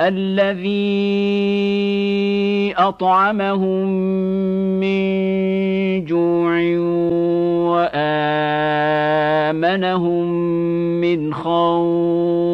الذي أطعمهم من جوع وآمنهم من خوف